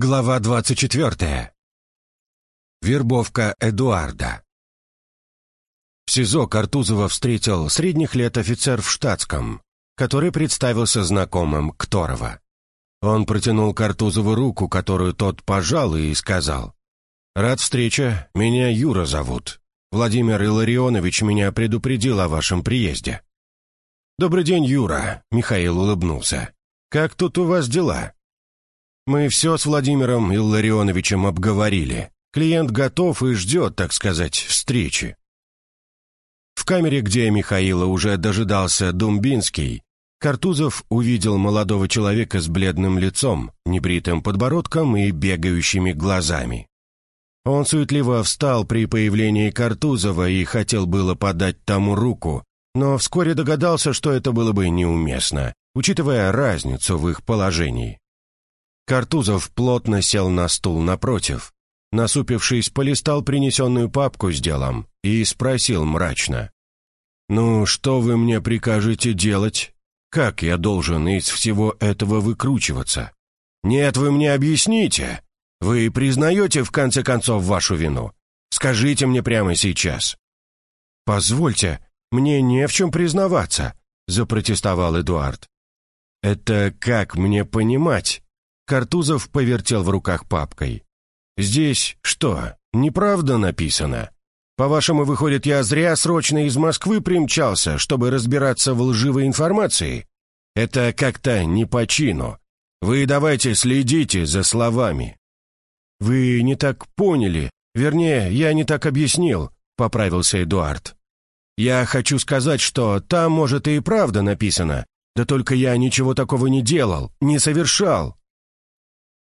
Глава 24. Вербовка Эдуарда. В СИЗО Картузова встретил средних лет офицер в штатском, который представился знакомым Кторова. Он протянул Картузову руку, которую тот пожал и сказал, «Рад встрече, меня Юра зовут. Владимир Илларионович меня предупредил о вашем приезде». «Добрый день, Юра», — Михаил улыбнулся. «Как тут у вас дела?» Мы все с Владимиром Илларионовичем обговорили. Клиент готов и ждет, так сказать, встречи. В камере, где Михаила уже дожидался Думбинский, Картузов увидел молодого человека с бледным лицом, небритым подбородком и бегающими глазами. Он суетливо встал при появлении Картузова и хотел было подать тому руку, но вскоре догадался, что это было бы неуместно, учитывая разницу в их положении. Картузов плотно сел на стул напротив, насупившись, полистал принесенную папку с делом и спросил мрачно. «Ну, что вы мне прикажете делать? Как я должен из всего этого выкручиваться? Нет, вы мне объясните. Вы признаете, в конце концов, вашу вину? Скажите мне прямо сейчас». «Позвольте, мне не в чем признаваться», — запротестовал Эдуард. «Это как мне понимать?» Картузов повертел в руках папкой. «Здесь что, неправда написано? По-вашему, выходит, я зря срочно из Москвы примчался, чтобы разбираться в лживой информации? Это как-то не по чину. Вы давайте следите за словами». «Вы не так поняли. Вернее, я не так объяснил», — поправился Эдуард. «Я хочу сказать, что там, может, и правда написано, да только я ничего такого не делал, не совершал.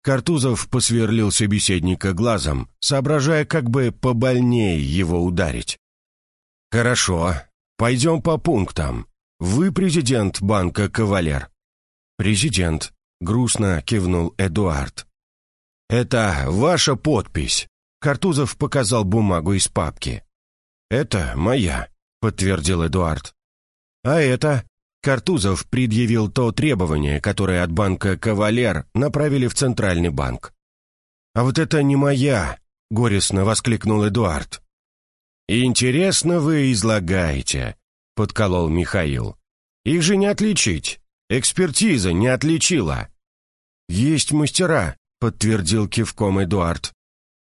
Картузов посверлил собеседника глазом, соображая, как бы побольнее его ударить. «Хорошо, пойдем по пунктам. Вы президент банка «Кавалер». «Президент», — грустно кивнул Эдуард. «Это ваша подпись», — Картузов показал бумагу из папки. «Это моя», — подтвердил Эдуард. «А это?» Картузов предъявил то требование, которое от банка «Кавалер» направили в Центральный банк. «А вот это не моя!» — горестно воскликнул Эдуард. «Интересно вы излагаете», — подколол Михаил. «Их же не отличить. Экспертиза не отличила». «Есть мастера», — подтвердил кивком Эдуард.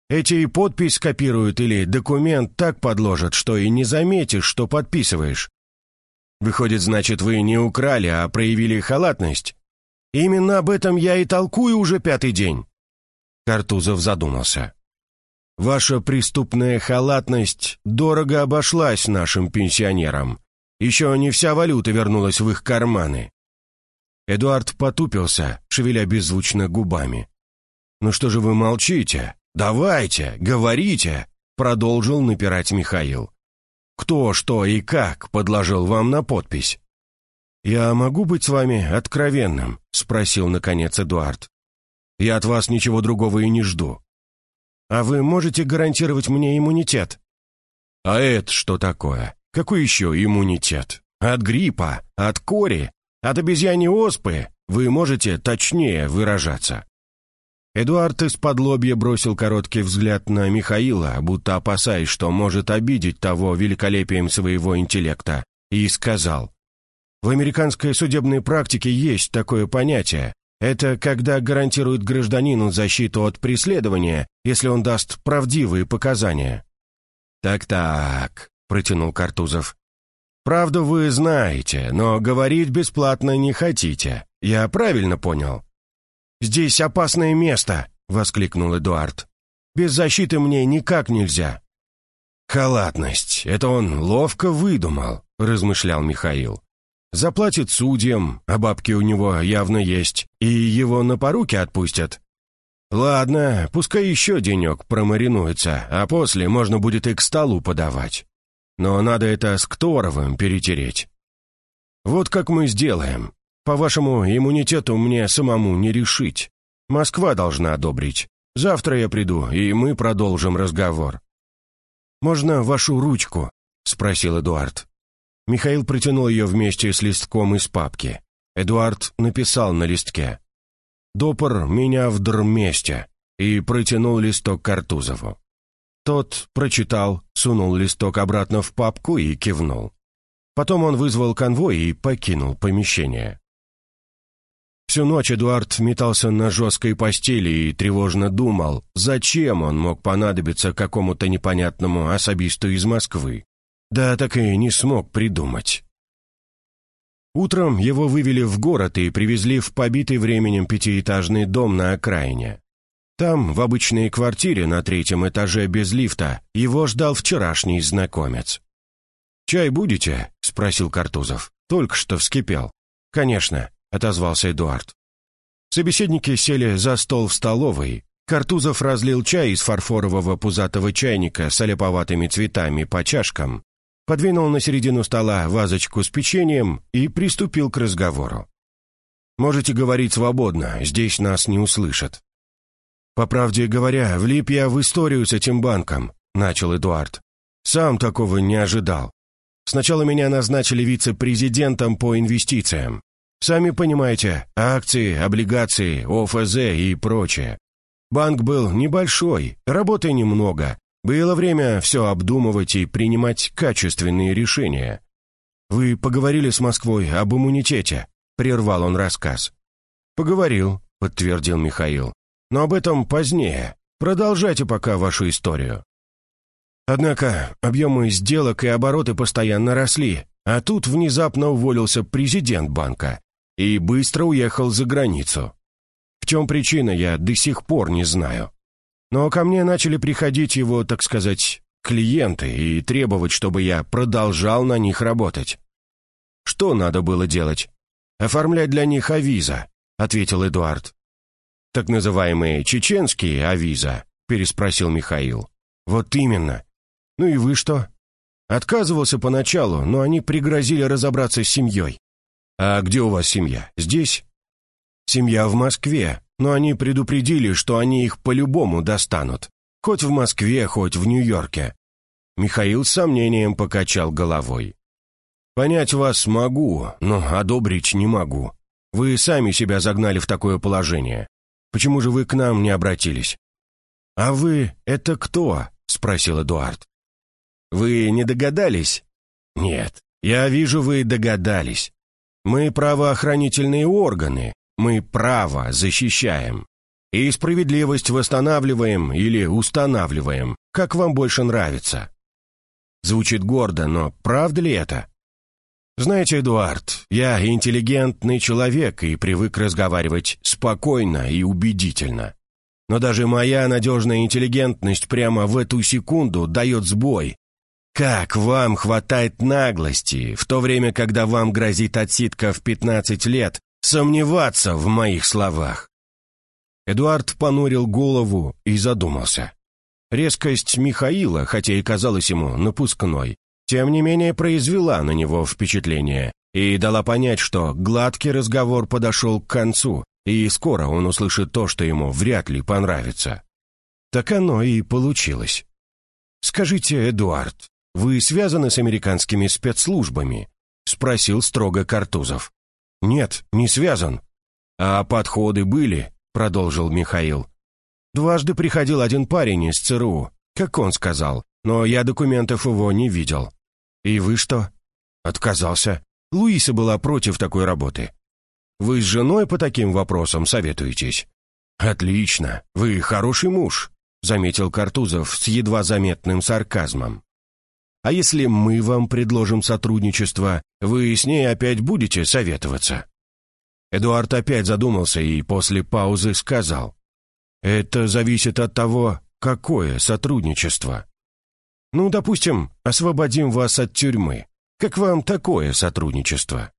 «Эти и подпись копируют или документ так подложат, что и не заметишь, что подписываешь. Выходит, значит, вы не украли, а проявили халатность? Именно об этом я и толкую уже пятый день. Картузов задумался. Ваша преступная халатность дорого обошлась нашим пенсионерам. Еще не вся валюта вернулась в их карманы. Эдуард потупился, шевеля беззвучно губами. «Ну что же вы молчите? Давайте, говорите!» Продолжил напирать Михаил. Кто, что и как подложил вам на подпись?» «Я могу быть с вами откровенным?» — спросил, наконец, Эдуард. «Я от вас ничего другого и не жду». «А вы можете гарантировать мне иммунитет?» «А это что такое? Какой еще иммунитет? От гриппа? От кори? От обезьяньей оспы? Вы можете точнее выражаться?» Эдуард из-под лобья бросил короткий взгляд на Михаила, будто опасаясь, что может обидеть того великолепием своего интеллекта, и сказал, «В американской судебной практике есть такое понятие. Это когда гарантирует гражданину защиту от преследования, если он даст правдивые показания». «Так-так», — протянул Картузов. «Правду вы знаете, но говорить бесплатно не хотите. Я правильно понял?» «Здесь опасное место!» — воскликнул Эдуард. «Без защиты мне никак нельзя!» «Халатность! Это он ловко выдумал!» — размышлял Михаил. «Заплатит судьям, а бабки у него явно есть, и его на поруки отпустят. Ладно, пускай еще денек промаринуется, а после можно будет и к столу подавать. Но надо это с Кторовым перетереть. Вот как мы сделаем. По вашему иммунитету мне самому не решить. Москва должна одобрить. Завтра я приду, и мы продолжим разговор». «Можно вашу ручку?» — спросил Эдуард. Михаил протянул ее вместе с листком из папки. Эдуард написал на листке. «Допор меня в дрместе. и протянул листок Картузову. Тот прочитал, сунул листок обратно в папку и кивнул. Потом он вызвал конвой и покинул помещение. Всю ночь Эдуард метался на жесткой постели и тревожно думал, зачем он мог понадобиться какому-то непонятному особисту из Москвы. Да так и не смог придумать. Утром его вывели в город и привезли в побитый временем пятиэтажный дом на окраине. Там, в обычной квартире на третьем этаже без лифта, его ждал вчерашний знакомец. «Чай будете?» — спросил Картузов. «Только что вскипел». «Конечно», — отозвался Эдуард. Собеседники сели за стол в столовой. Картузов разлил чай из фарфорового пузатого чайника с олеповатыми цветами по чашкам, подвинул на середину стола вазочку с печеньем и приступил к разговору. «Можете говорить свободно, здесь нас не услышат». «По правде говоря, влип я в историю с этим банком», — начал Эдуард. «Сам такого не ожидал. Сначала меня назначили вице-президентом по инвестициям. Сами понимаете, акции, облигации, ОФЗ и прочее. Банк был небольшой, работы немного, было время все обдумывать и принимать качественные решения. «Вы поговорили с Москвой об иммунитете?» — прервал он рассказ. «Поговорил», — подтвердил Михаил. «Но об этом позднее. Продолжайте пока вашу историю». Однако объемы сделок и обороты постоянно росли, а тут внезапно уволился президент банка и быстро уехал за границу. В чем причина, я до сих пор не знаю. Но ко мне начали приходить его, так сказать, клиенты и требовать, чтобы я продолжал на них работать. Что надо было делать? Оформлять для них авиза, ответил Эдуард. Так называемые чеченские авиза, переспросил Михаил. Вот именно. Ну и вы что? Отказывался поначалу, но они пригрозили разобраться с семьей. А где у вас семья? Здесь? Семья в Москве, но они предупредили, что они их по-любому достанут. Хоть в Москве, хоть в Нью-Йорке. Михаил с сомнением покачал головой. «Понять вас могу, но одобрить не могу. Вы сами себя загнали в такое положение. Почему же вы к нам не обратились?» «А вы — это кто?» — спросил Эдуард. «Вы не догадались?» «Нет, я вижу, вы догадались. Мы правоохранительные органы, мы право защищаем. И справедливость восстанавливаем или устанавливаем, как вам больше нравится. Звучит гордо, но правда ли это? Знаете, Эдуард, я интеллигентный человек и привык разговаривать спокойно и убедительно. Но даже моя надежная интеллигентность прямо в эту секунду дает сбой. Как вам хватает наглости, в то время, когда вам грозит отсидка в 15 лет сомневаться в моих словах. Эдуард понурил голову и задумался. Резкость Михаила, хотя и казалась ему напускной, тем не менее произвела на него впечатление и дала понять, что гладкий разговор подошел к концу, и скоро он услышит то, что ему вряд ли понравится. Так оно и получилось. «Скажите, Эдуард, вы связаны с американскими спецслужбами?» — спросил строго Картузов. «Нет, не связан». «А подходы были?» — продолжил Михаил. «Дважды приходил один парень из ЦРУ, как он сказал, но я документов его не видел». «И вы что?» «Отказался. Луиса была против такой работы». «Вы с женой по таким вопросам советуетесь?» «Отлично. Вы хороший муж», — заметил Картузов с едва заметным сарказмом. А если мы вам предложим сотрудничество, вы с ней опять будете советоваться?» Эдуард опять задумался и после паузы сказал. «Это зависит от того, какое сотрудничество. Ну, допустим, освободим вас от тюрьмы. Как вам такое сотрудничество?»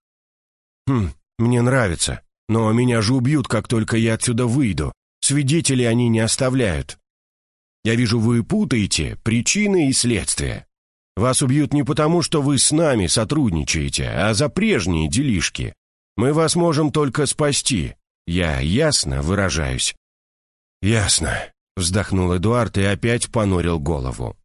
«Хм, мне нравится, но меня же убьют, как только я отсюда выйду. Свидетелей они не оставляют. Я вижу, вы путаете причины и следствия. Вас убьют не потому, что вы с нами сотрудничаете, а за прежние делишки. Мы вас можем только спасти. Я ясно выражаюсь». «Ясно», — вздохнул Эдуард и опять понурил голову.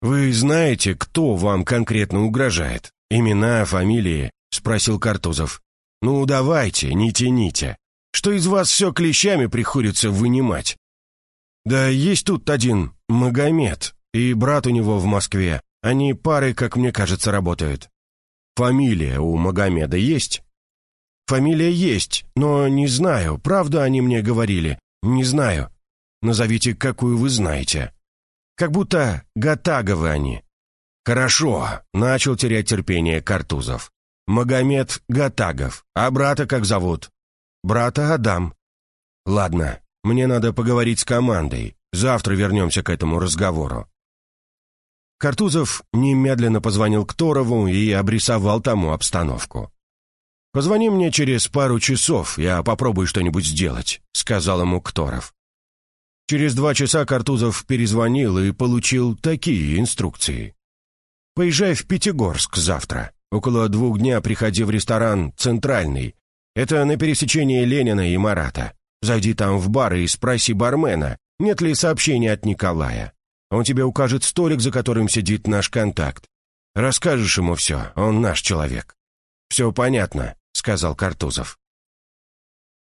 «Вы знаете, кто вам конкретно угрожает? Имена, фамилии?» — спросил Картузов. «Ну, давайте, не тяните. Что из вас все клещами приходится вынимать? «Да есть тут один, Магомед, и брат у него в Москве. Они парой, как мне кажется, работают. Фамилия у Магомеда есть?» «Фамилия есть, но не знаю, правда они мне говорили. Не знаю. Назовите, какую вы знаете. Как будто Гатаговы они». «Хорошо», — начал терять терпение Картузов. «Магомед Гатагов. А брата как зовут?» «Брата Адам». «Ладно, мне надо поговорить с командой. Завтра вернемся к этому разговору». Картузов немедленно позвонил Кторову и обрисовал тому обстановку. «Позвони мне через пару часов, я попробую что-нибудь сделать», — сказал ему Кторов. Через два часа Картузов перезвонил и получил такие инструкции. «Поезжай в Пятигорск завтра. Около двух дня приходи в ресторан «Центральный». Это на пересечении Ленина и Марата. Зайди там в бар и спроси бармена, нет ли сообщения от Николая. Он тебе укажет столик, за которым сидит наш контакт. Расскажешь ему все, он наш человек. Все понятно сказал Картузов.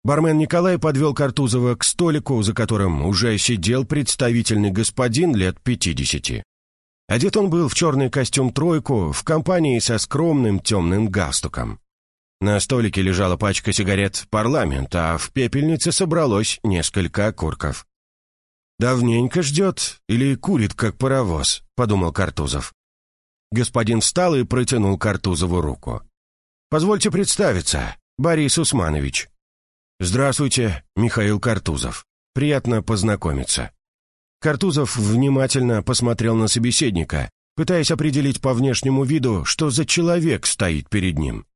Бармен Николай подвел Картузова к столику, за которым уже сидел представительный господин лет пятидесяти. Одет он был в черный костюм-тройку в компании со скромным темным галстуком. На столике лежала пачка сигарет «Парламент», а в пепельнице собралось несколько окурков. «Давненько ждет или курит, как паровоз», — подумал Картузов. Господин встал и протянул Картузову руку. Позвольте представиться, Борис Усманович». «Здравствуйте, Михаил Картузов. Приятно познакомиться». Картузов внимательно посмотрел на собеседника, пытаясь определить по внешнему виду, что за человек стоит перед ним.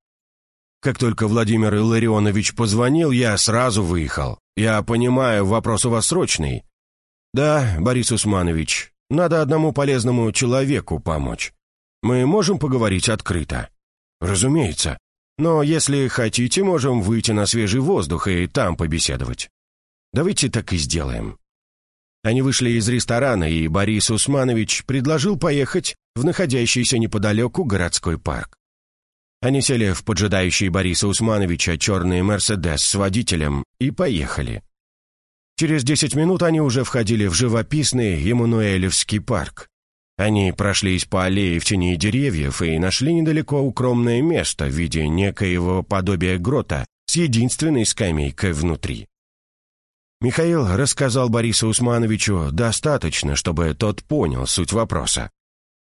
Как только Владимир Илларионович позвонил, я сразу выехал. Я понимаю, вопрос у вас срочный. Да, Борис Усманович, надо одному полезному человеку помочь. Мы можем поговорить открыто? Разумеется. Но если хотите, можем выйти на свежий воздух и там побеседовать. Давайте так и сделаем». Они вышли из ресторана, и Борис Усманович предложил поехать в находящийся неподалеку городской парк. Они сели в поджидающий Бориса Усмановича черный «Мерседес» с водителем и поехали. Через десять минут они уже входили в живописный Емануэлевский парк. Они прошлись по аллее в тени деревьев и нашли недалеко укромное место в виде некоего подобия грота с единственной скамейкой внутри. Михаил рассказал Борису Усмановичу достаточно, чтобы тот понял суть вопроса.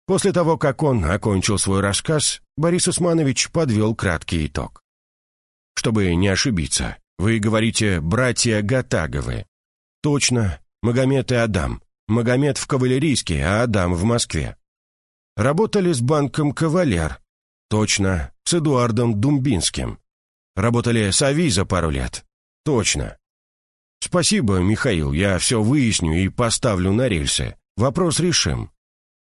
После того, как он окончил свой рассказ, Борис Усманович подвел краткий итог. «Чтобы не ошибиться, вы говорите «братья Гатаговы». Точно, Магомед и Адам. Магомед в Кавалерийске, а Адам в Москве. Работали с банком «Кавалер». Точно, с Эдуардом Думбинским. Работали с Авиза пару лет. Точно. Спасибо, Михаил, я все выясню и поставлю на рельсы. Вопрос решим.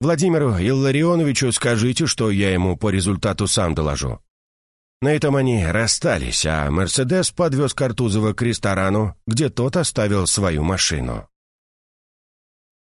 Владимиру Илларионовичу скажите, что я ему по результату сам доложу. На этом они расстались, а «Мерседес» подвез Картузова к ресторану, где тот оставил свою машину.